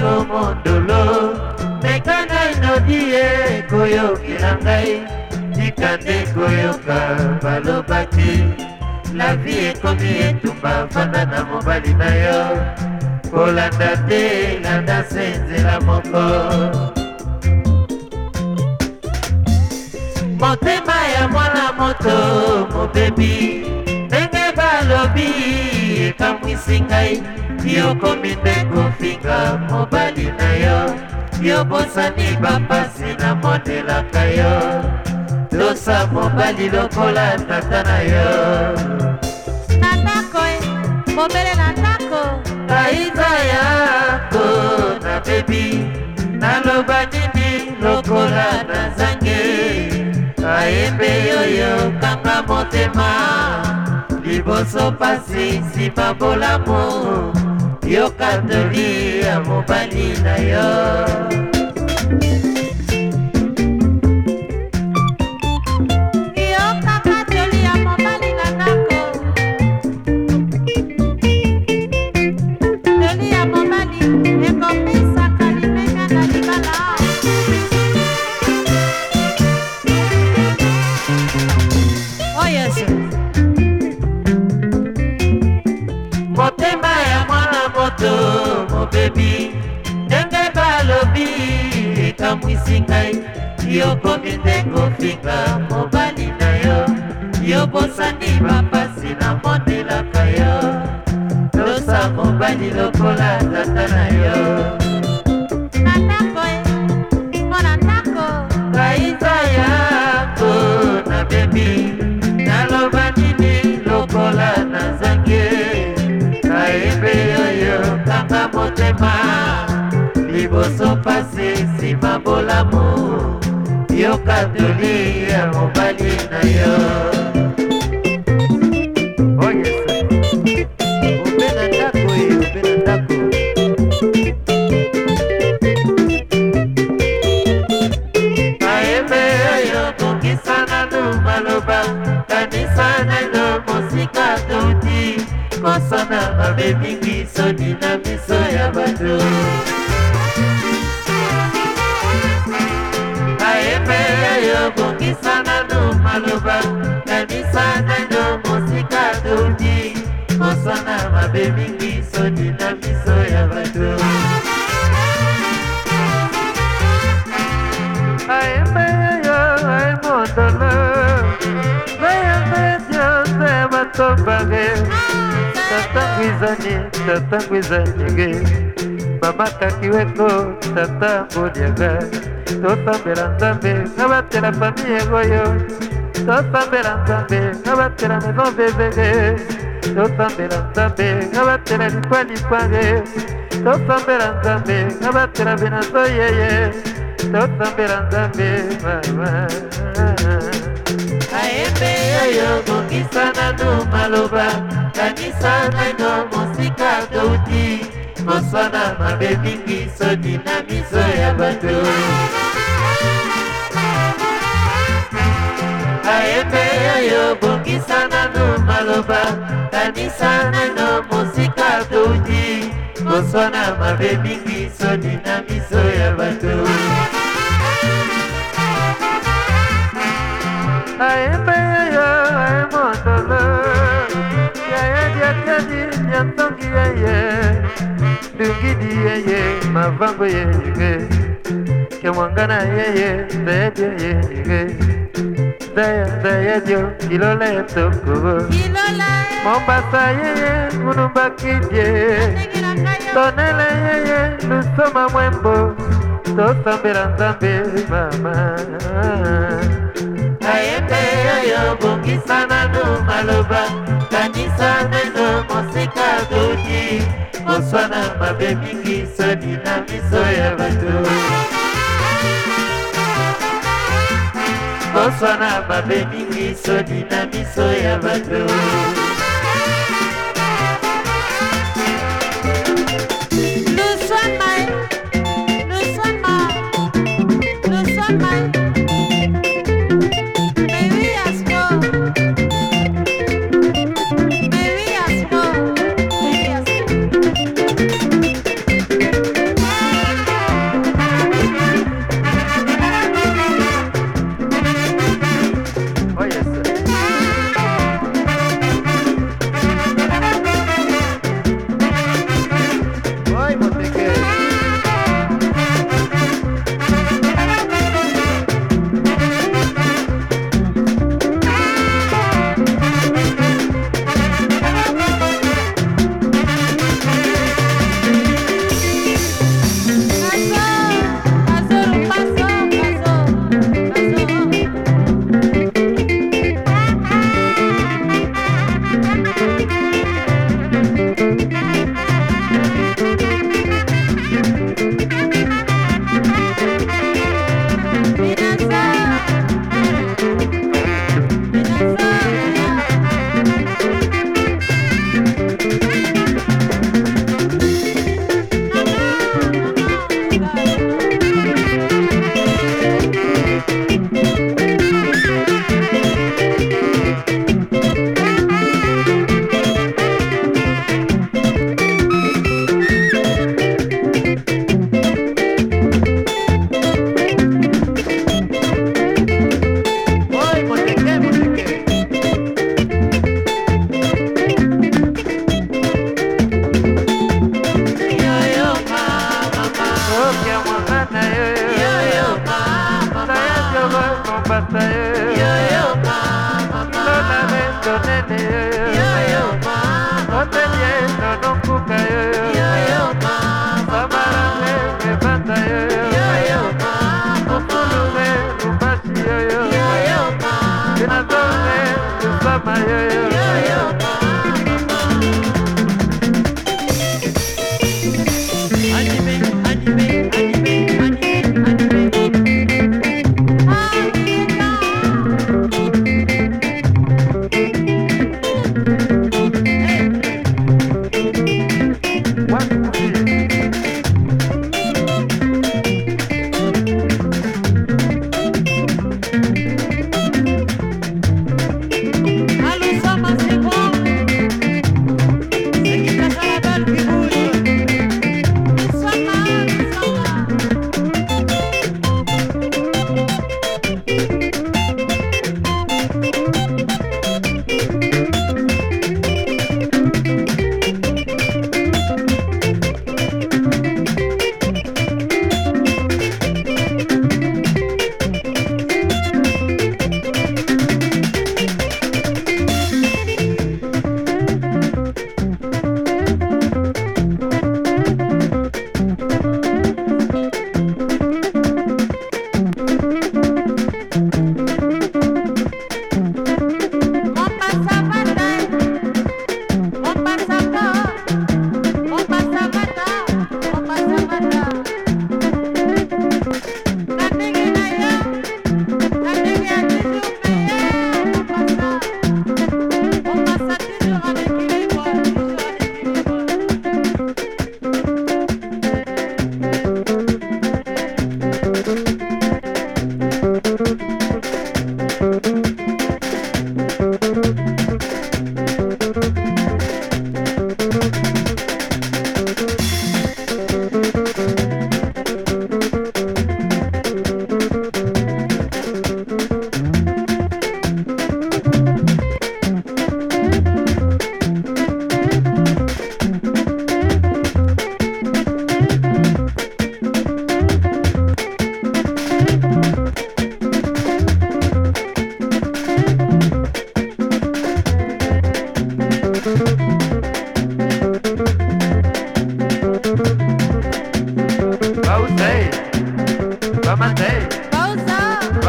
yo mondolo mekana inodi ye koyokela ngai tika nde koyoka baloba te la vie ekomi etumba fanda na mobali na yo kolanda te landa se nzela moko motema ya mwana moto mobebi ndenge balobi ekamwisi ngai kati okomi nde kofinga mobali na yo yobosani bampasi namondelaka yo losa mobali lokola tata na yo na ndako mobele e, na ndako kaiza yako na bebi naloba nini lokola nazange kayembe yoyo kanga motema liboso pasi nsima bolamu yoka toli ya mobali na yo otika ye yokoki te kofika mobali na yo yobosani bapasi namondelaka yo losa mobali lokola tata na yo kaiza yako nabemi naloba nini lokola nazangi kaibe yoyo kanga motema malamu yo katoli ya mobali na yo mabe mingi soni na miso ya bato ayembe yo aimondolo bayembe nyonso ya matombage tata ngwizani tata ngwizanenge mamakaki weko tata mboniaga topambela nzambe na batela fami yangoyo topambela nzambe na batela maison bebele tosambela nzambe nga batela likwa likwange tosambela nzambe nga batela binaso yeye tosambela nzambe mama ayembe oyo bongisa nanu maloba kanisa naino mosika touti moswana mabe mingi sodi na miso ya bato kanisa nano maloba kanisa nano mosika touti poso na mabe mingi soni na miso ya bato ayembe yeyo ayemondolo yayediakedi nyantongi yeye dungidi yeye mavango yeyige kemwangana yeye nzeyedi yeyige dayanda ya dio kilola ya tokoro mombasa yeye mulumbakidie tonele yeye lusoma mwembo tosambela nzambe mama kayembe yoyo bongisa nanu maloba kanisa neno mosika dodi koswana mabe mingi soni na miso ya bato nyonso na mabe mingi soni na miso ya bato Yo yo, yo yo,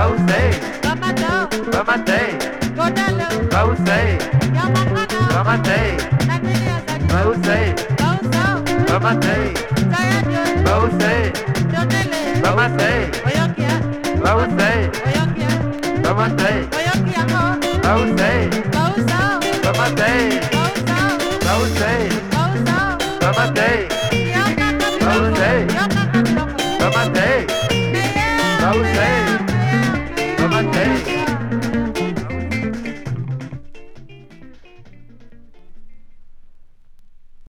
Rosé, Ramadão, Ramadei, Godelão, Rosé, Yamacanã, Ramadei, na beleza de Rosé, Rosão, Ramadei, Sayajô, Rosé, Jodelê, Ramadei, Oioquiá, Rosé, Oioquiá, Ramadei, Oioquiá, Rosé,